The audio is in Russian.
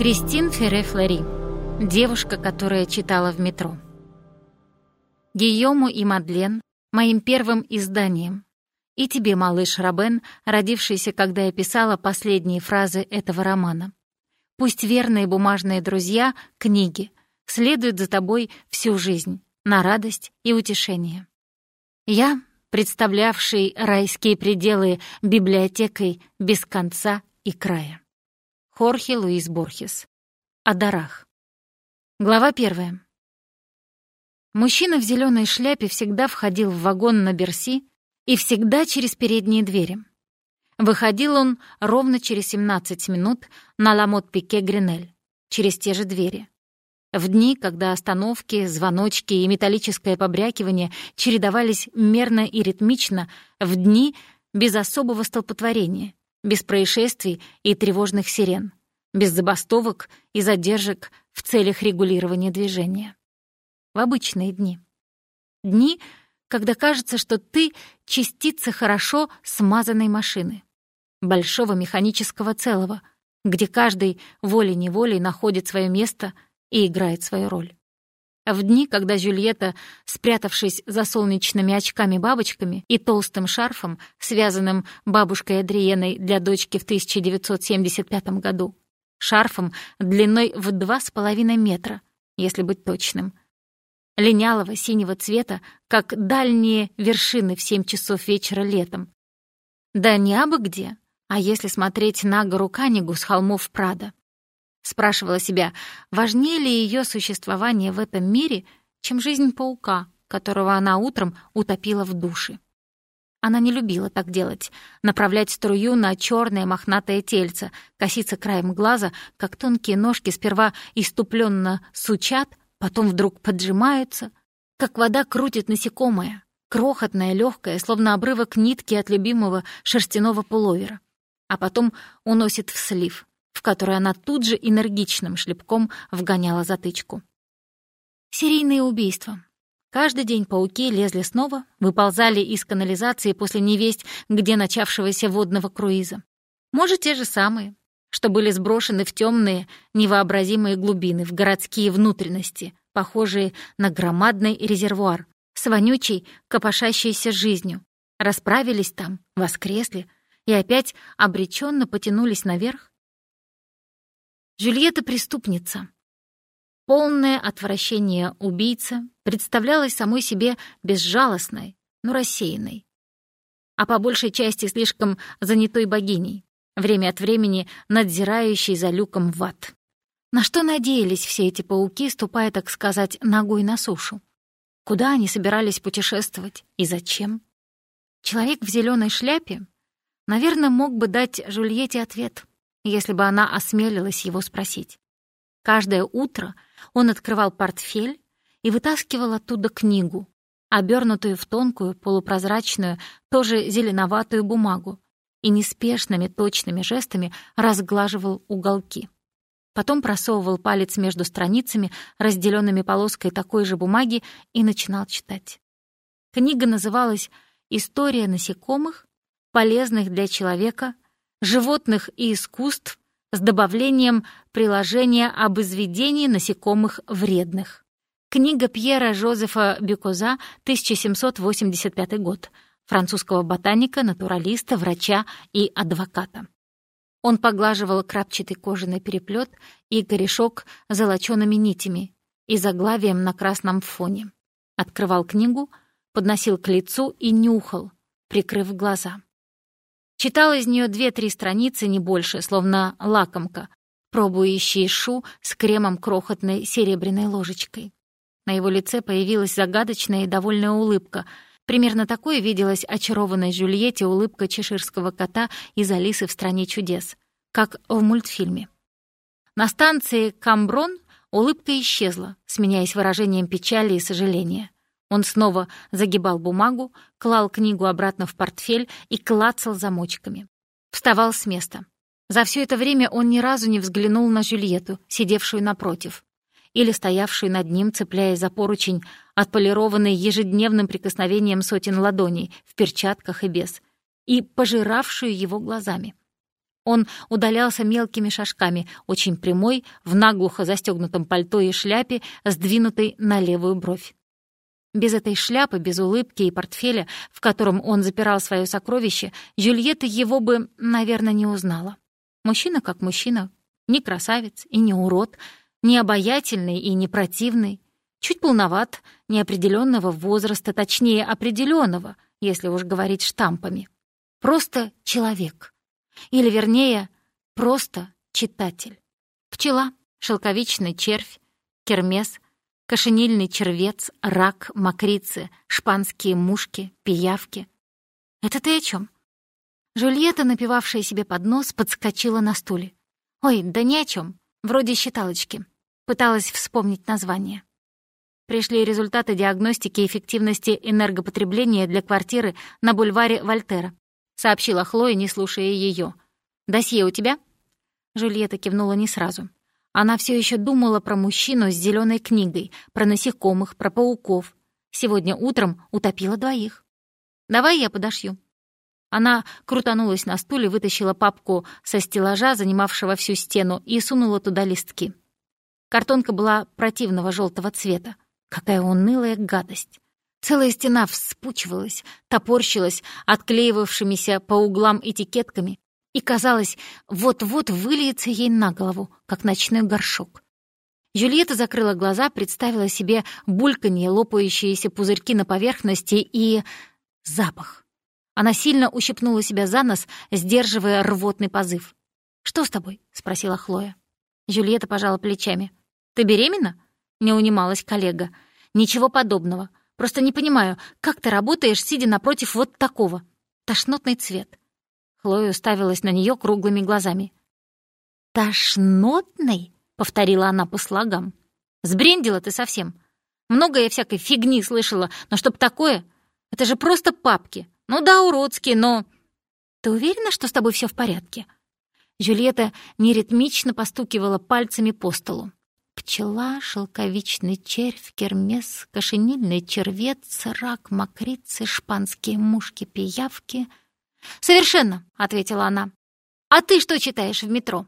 Кристин Ферре-Флори. Девушка, которая читала в метро. Гийому и Мадлен моим первым изданием. И тебе, малыш Рабен, родившийся, когда я писала последние фразы этого романа. Пусть верные бумажные друзья, книги, следуют за тобой всю жизнь, на радость и утешение. Я, представлявший райские пределы библиотекой без конца и края. Хорхе Луис Борхес. О дарах. Глава первая. Мужчина в зеленой шляпе всегда входил в вагон на Берси и всегда через передние двери. Выходил он ровно через 17 минут на Ламот-Пике Гринель, через те же двери. В дни, когда остановки, звоночки и металлическое побрякивание чередовались мерно и ритмично, в дни без особого столпотворения, без происшествий и тревожных сирен, без забастовок и задержек в целях регулирования движения. В обычные дни. Дни, когда кажется, что ты — частица хорошо смазанной машины, большого механического целого, где каждый волей-неволей находит свое место и играет свою роль. В дни, когда Жюльетта, спрятавшись за солнечными очками-бабочками и толстым шарфом, связанным бабушкой Адриеной для дочки в 1975 году, шарфом длиной в два с половиной метра, если быть точным, линялого синего цвета, как дальние вершины в семь часов вечера летом. Да не абы где, а если смотреть на гору Канигу с холмов Прада. Спрашивала себя, важнее ли ее существование в этом мире, чем жизнь паука, которого она утром утопила в душе. Она не любила так делать, направлять струю на черное мохнатое тельце, коситься краем глаза, как тонкие ножки сперва иступленно сучат, потом вдруг поджимаются, как вода крутит насекомое, крохотное, легкое, словно обрывок нитки от любимого шерстяного пуловера, а потом уносит в слив, в который она тут же энергичным шлепком вгоняла затычку. Серийные убийства. Каждый день пауки лезли снова, выползали из канализации после невесть, где начавшегося водного круиза. Может, те же самые, что были сброшены в темные, невообразимые глубины, в городские внутренности, похожие на громадный резервуар, с вонючей, копошащейся жизнью. Расправились там, воскресли и опять обреченно потянулись наверх. Жюльетта — преступница, Полное отвращение убийца представлялось самой себе безжалостной, но рассеянной, а по большей части слишком занятой богиней, время от времени надзирающей за люком в ад. На что надеялись все эти пауки, ступая, так сказать, ногой на сушу? Куда они собирались путешествовать и зачем? Человек в зеленой шляпе, наверное, мог бы дать Жульетте ответ, если бы она осмелилась его спросить. Каждое утро он открывал портфель и вытаскивал оттуда книгу, обернутую в тонкую, полупрозрачную, тоже зеленоватую бумагу, и неспешными точными жестами разглаживал уголки. Потом просовывал палец между страницами, разделенными полоской такой же бумаги, и начинал читать. Книга называлась «История насекомых, полезных для человека, животных и искусств с добавлением приложения об изведении насекомых вредных. Книга Пьера Жозефа Бюкоза, 1785 год, французского ботаника, натуралиста, врача и адвоката. Он поглаживал крапчатый кожаный переплет и корешок золочеными нитями и заглавием на красном фоне. Открывал книгу, подносил к лицу и нюхал, прикрыв глаза. Читал из нее две-три страницы, не больше, словно лакомка, пробующий шу с кремом крохотной серебряной ложечкой. На его лице появилась загадочная и довольная улыбка. Примерно такой виделась очарованной Жюльетте улыбка чеширского кота из «Алисы в стране чудес», как в мультфильме. На станции Камброн улыбка исчезла, сменяясь выражением печали и сожаления. Он снова загибал бумагу, клал книгу обратно в портфель и клацал замочками. Вставал с места. За все это время он ни разу не взглянул на Жюльету, сидевшую напротив, или стоявшую над ним, цепляясь за поручень, отполированный ежедневным прикосновением сотен ладоней, в перчатках и без, и пожиравшую его глазами. Он удалялся мелкими шажками, очень прямой, в наглухо застегнутом пальто и шляпе, сдвинутой на левую бровь. Без этой шляпы, без улыбки и портфеля, в котором он запирал свое сокровище, Джульетта его бы, наверное, не узнала. Мужчина как мужчина, не красавец и не урод, не обаятельный и не противный, чуть полноват, неопределенного возраста, точнее, определенного, если уж говорить штампами. Просто человек. Или, вернее, просто читатель. Пчела, шелковичный червь, кермес, кошенильный червец, рак, мокрицы, шпанские мушки, пиявки. Это ты о чем? Жульетта, напивавшая себе под нос, подскочила на стуле. «Ой, да ни о чем. Вроде считалочки». Пыталась вспомнить название. Пришли результаты диагностики эффективности энергопотребления для квартиры на бульваре Вольтера сообщила Хлоя, не слушая ее. «Досье у тебя?» Жульетта кивнула не сразу. Она все еще думала про мужчину с зеленой книгой, про насекомых, про пауков. Сегодня утром утопила двоих. «Давай я подошью». Она крутанулась на стуле, вытащила папку со стеллажа, занимавшего всю стену, и сунула туда листки. Картонка была противного желтого цвета. Какая унылая гадость. Целая стена вспучивалась, топорщилась отклеивавшимися по углам этикетками и, казалось, вот-вот выльется ей на голову, как ночной горшок. Жюльетта закрыла глаза, представила себе бульканье, лопающиеся пузырьки на поверхности и... запах. Она сильно ущипнула себя за нос, сдерживая рвотный позыв. «Что с тобой?» — спросила Хлоя. Жюльетта пожала плечами. «Ты беременна?» — не унималась коллега. «Ничего подобного. Просто не понимаю, как ты работаешь, сидя напротив вот такого? Тошнотный цвет». Хлоя уставилась на нее круглыми глазами. «Тошнотный?» — повторила она по слогам. «Сбрендила ты совсем. Много я всякой фигни слышала, но чтоб такое... Это же просто папки. Ну да, уродские, но...» «Ты уверена, что с тобой все в порядке?» Джульетта неритмично постукивала пальцами по столу. Пчела, шелковичный червь, кермес, кошенильный червец, рак, мокрицы, шпанские мушки, пиявки. «Совершенно», — ответила она. «А ты что читаешь в метро?»